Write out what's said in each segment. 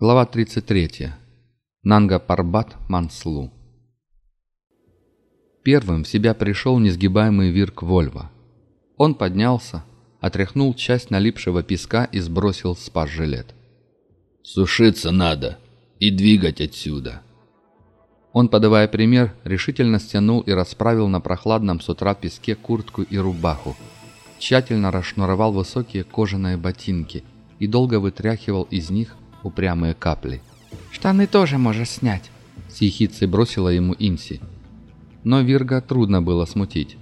Глава 33. Нанга Парбат Манслу. Первым в себя пришел несгибаемый Вирк Вольва. Он поднялся, отряхнул часть налипшего песка и сбросил спас-жилет. «Сушиться надо и двигать отсюда». Он, подавая пример, решительно стянул и расправил на прохладном с утра песке куртку и рубаху, тщательно расшнуровал высокие кожаные ботинки и долго вытряхивал из них упрямые капли. «Штаны тоже можешь снять», — с ехицей бросила ему Инси. Но Вирга трудно было смутить.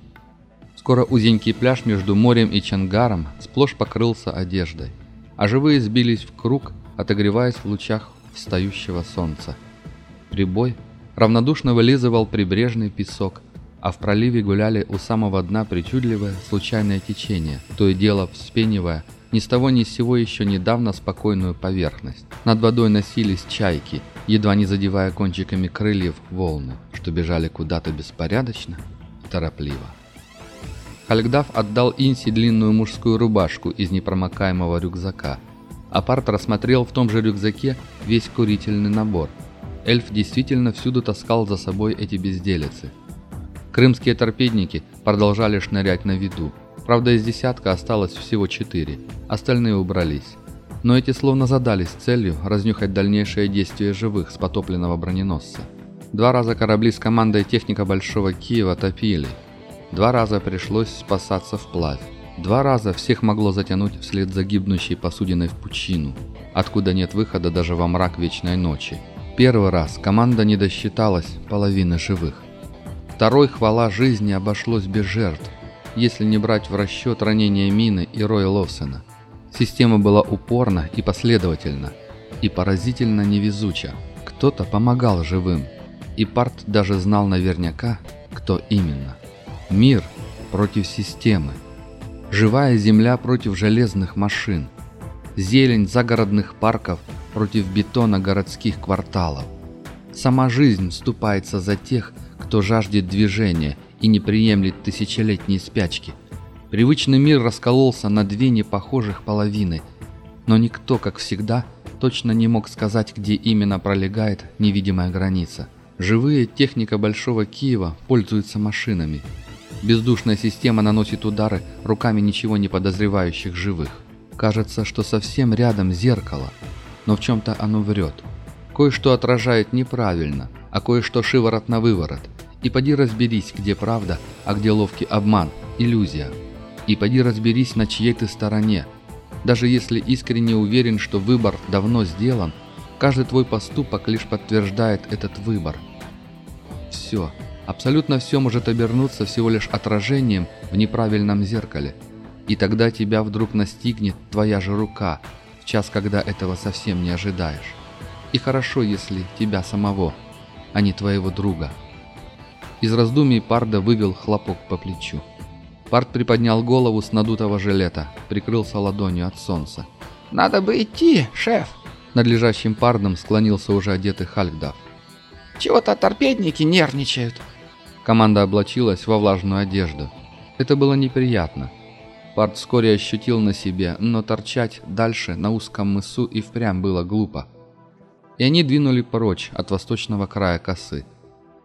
Скоро узенький пляж между морем и Чангаром сплошь покрылся одеждой, а живые сбились в круг, отогреваясь в лучах встающего солнца. Прибой равнодушно вылизывал прибрежный песок, а в проливе гуляли у самого дна причудливое случайное течение, то и дело вспенивая ни с того ни с сего еще недавно спокойную поверхность. Над водой носились чайки, едва не задевая кончиками крыльев волны, что бежали куда-то беспорядочно и торопливо. Хальгдав отдал Инси длинную мужскую рубашку из непромокаемого рюкзака. Апарт рассмотрел в том же рюкзаке весь курительный набор. Эльф действительно всюду таскал за собой эти безделицы. Крымские торпедники продолжали шнырять на виду, Правда, из десятка осталось всего четыре, остальные убрались. Но эти словно задались целью разнюхать дальнейшее действие живых с потопленного броненосца. Два раза корабли с командой техника Большого Киева топили. Два раза пришлось спасаться вплавь. Два раза всех могло затянуть вслед за гибнущей посудиной в пучину, откуда нет выхода даже во мрак вечной ночи. Первый раз команда не досчиталась половины живых. Второй хвала жизни обошлось без жертв, если не брать в расчет ранения Мины и Роя Ловсона. Система была упорна и последовательна, и поразительно невезуча. Кто-то помогал живым, и Парт даже знал наверняка, кто именно. Мир против системы. Живая земля против железных машин. Зелень загородных парков против бетона городских кварталов. Сама жизнь вступается за тех, кто жаждет движения и не приемлет тысячелетней спячки. Привычный мир раскололся на две непохожих половины, но никто, как всегда, точно не мог сказать, где именно пролегает невидимая граница. Живые техника Большого Киева пользуются машинами. Бездушная система наносит удары руками ничего не подозревающих живых. Кажется, что совсем рядом зеркало, но в чем-то оно врет. Кое-что отражает неправильно, а кое-что шиворот на выворот – и поди разберись, где правда, а где ловкий обман, иллюзия. И поди разберись, на чьей ты стороне. Даже если искренне уверен, что выбор давно сделан, каждый твой поступок лишь подтверждает этот выбор. Все, абсолютно все может обернуться всего лишь отражением в неправильном зеркале. И тогда тебя вдруг настигнет твоя же рука, в час, когда этого совсем не ожидаешь. И хорошо, если тебя самого, а не твоего друга. Из раздумий Парда вывел хлопок по плечу. Пард приподнял голову с надутого жилета, прикрылся ладонью от солнца. «Надо бы идти, шеф!» Над лежащим Пардом склонился уже одетый Хальгдав. «Чего-то торпедники нервничают!» Команда облачилась во влажную одежду. Это было неприятно. Пард вскоре ощутил на себе, но торчать дальше на узком мысу и впрямь было глупо. И они двинули прочь от восточного края косы.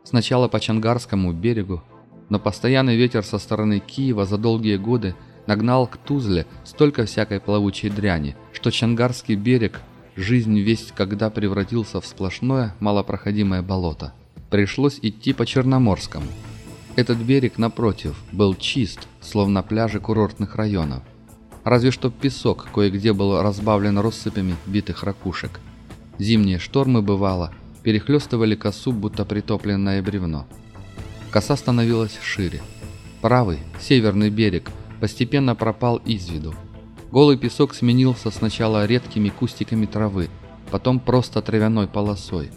Сначала по Чангарскому берегу, но постоянный ветер со стороны Киева за долгие годы нагнал к Тузле столько всякой плавучей дряни, что Чангарский берег, жизнь весть когда превратился в сплошное малопроходимое болото. Пришлось идти по Черноморскому. Этот берег, напротив, был чист, словно пляжи курортных районов. Разве что песок кое-где был разбавлен россыпями битых ракушек. Зимние штормы бывало, перехлестывали косу, будто притопленное бревно. Коса становилась шире. Правый, северный берег, постепенно пропал из виду. Голый песок сменился сначала редкими кустиками травы, потом просто травяной полосой.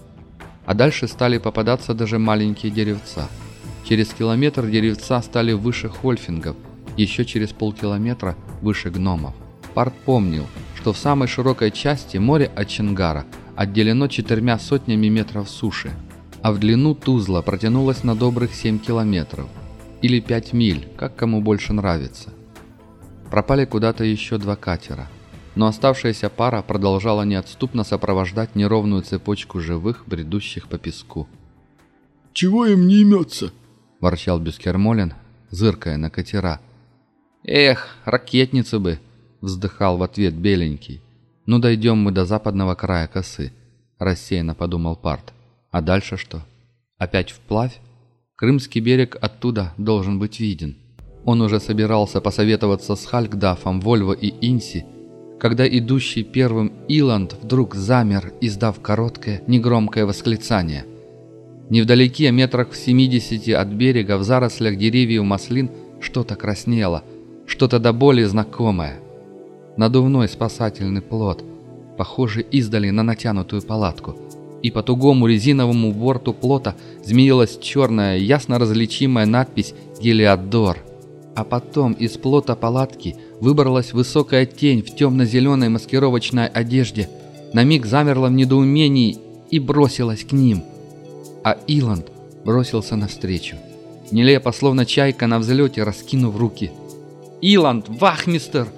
А дальше стали попадаться даже маленькие деревца. Через километр деревца стали выше хольфингов, еще через полкилометра выше гномов. Парт помнил, что в самой широкой части море от Чингара – отделено четырьмя сотнями метров суши, а в длину Тузла протянулось на добрых 7 километров, или 5 миль, как кому больше нравится. Пропали куда-то еще два катера. но оставшаяся пара продолжала неотступно сопровождать неровную цепочку живых, бредущих по песку. «Чего им не имется?» – ворчал Бюскермолен, зыркая на катера. «Эх, ракетницу бы!» – вздыхал в ответ беленький. «Ну, дойдем мы до западного края косы», – рассеянно подумал Парт. «А дальше что? Опять вплавь? Крымский берег оттуда должен быть виден». Он уже собирался посоветоваться с Халькдафом, Вольво и Инси, когда идущий первым Иланд вдруг замер, издав короткое, негромкое восклицание. Невдалеке, метрах в 70 от берега, в зарослях деревьев маслин, что-то краснело, что-то до боли знакомое. Надувной спасательный плод, похожий издали на натянутую палатку. И по тугому резиновому борту плота змеилась черная, ясно различимая надпись «Гелиодор». А потом из плота палатки выбралась высокая тень в темно-зеленой маскировочной одежде, на миг замерла в недоумении и бросилась к ним. А Иланд бросился навстречу. Нелепо, словно чайка на взлете, раскинув руки. «Иланд! Вахмистер!»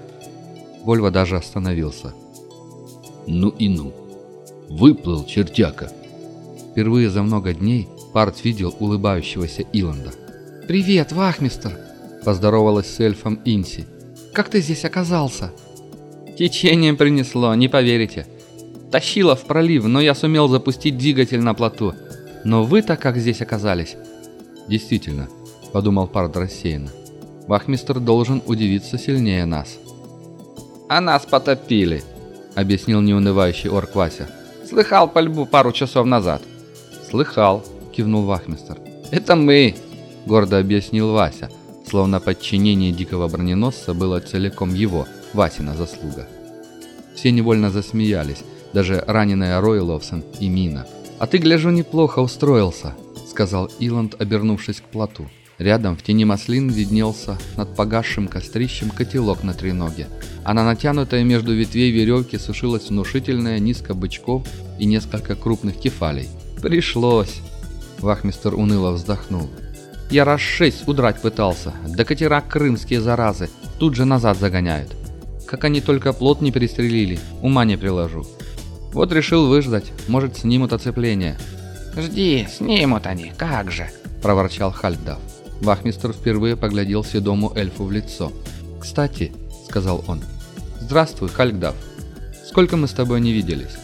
Вольво даже остановился. «Ну и ну! Выплыл чертяка!» Впервые за много дней Парт видел улыбающегося Иланда. «Привет, Вахмистер!» Поздоровалась с эльфом Инси. «Как ты здесь оказался?» «Течением принесло, не поверите. Тащило в пролив, но я сумел запустить двигатель на плоту. Но вы-то как здесь оказались?» «Действительно», — подумал Пард рассеянно. «Вахмистр должен удивиться сильнее нас». «А нас потопили», — объяснил неунывающий орк Вася. «Слыхал пальбу пару часов назад». «Слыхал», — кивнул Вахмистр. «Это мы», — гордо объяснил Вася словно подчинение дикого броненосца было целиком его, Васина заслуга. Все невольно засмеялись, даже раненая Ройловсон и Мина. «А ты, гляжу, неплохо устроился», — сказал Иланд, обернувшись к плоту. Рядом в тени маслин виднелся над погасшим кострищем котелок на треноге, а на натянутой между ветвей веревки сушилась внушительная низко бычков и несколько крупных кефалей. «Пришлось!» Вахмистер уныло вздохнул. Я раз шесть удрать пытался, да катера крымские заразы тут же назад загоняют. Как они только плот не перестрелили, ума не приложу. Вот решил выждать, может снимут оцепление. «Жди, снимут они, как же!» – проворчал Хальдав. Вахмистр впервые поглядел седому эльфу в лицо. «Кстати», – сказал он, – «здравствуй, Хальдав. Сколько мы с тобой не виделись?»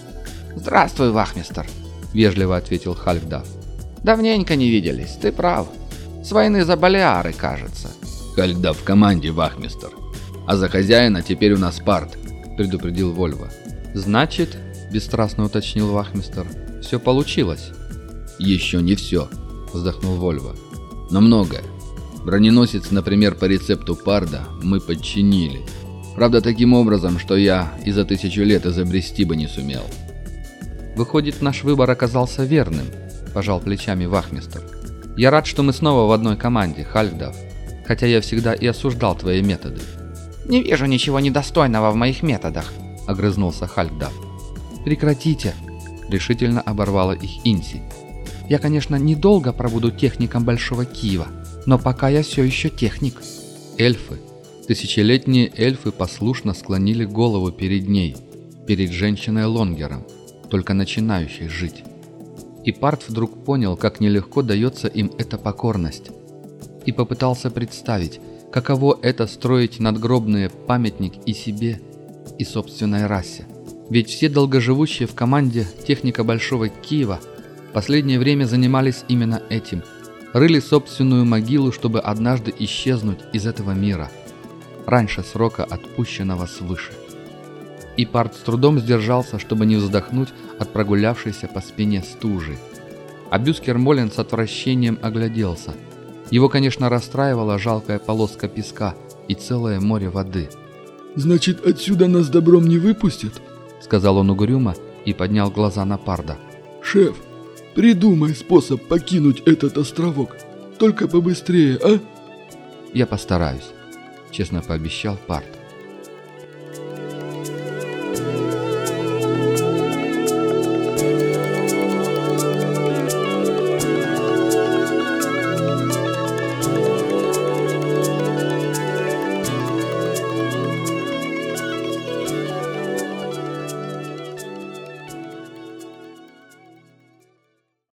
«Здравствуй, Вахмистр», – вежливо ответил Хальдав. «Давненько не виделись, ты прав. С войны за Балиары, кажется. Кальда в команде, вахмистер. А за хозяина теперь у нас парт, предупредил Вольво. Значит, бесстрастно уточнил вахмистер, все получилось. Еще не все, вздохнул Вольво. Но многое. Броненосец, например, по рецепту Парда мы подчинили. Правда, таким образом, что я и за тысячу лет изобрести бы не сумел. Выходит, наш выбор оказался верным, пожал плечами вахмистер. Я рад, что мы снова в одной команде, Хальфдав. Хотя я всегда и осуждал твои методы. Не вижу ничего недостойного в моих методах, огрызнулся Хальфдав. Прекратите, решительно оборвала их Инси. Я, конечно, недолго пробуду техником Большого Киева, но пока я все еще техник. Эльфы, тысячелетние эльфы послушно склонили голову перед ней, перед женщиной-лонгером, только начинающей жить. И Парт вдруг понял, как нелегко дается им эта покорность. И попытался представить, каково это строить надгробные памятник и себе, и собственной расе. Ведь все долгоживущие в команде техника Большого Киева последнее время занимались именно этим. Рыли собственную могилу, чтобы однажды исчезнуть из этого мира. Раньше срока, отпущенного свыше. И Парт с трудом сдержался, чтобы не вздохнуть от прогулявшейся по спине стужи. А Бюскер Молин с отвращением огляделся. Его, конечно, расстраивала жалкая полоска песка и целое море воды. «Значит, отсюда нас добром не выпустят?» Сказал он угрюмо и поднял глаза на Парда. «Шеф, придумай способ покинуть этот островок. Только побыстрее, а?» «Я постараюсь», — честно пообещал Пард.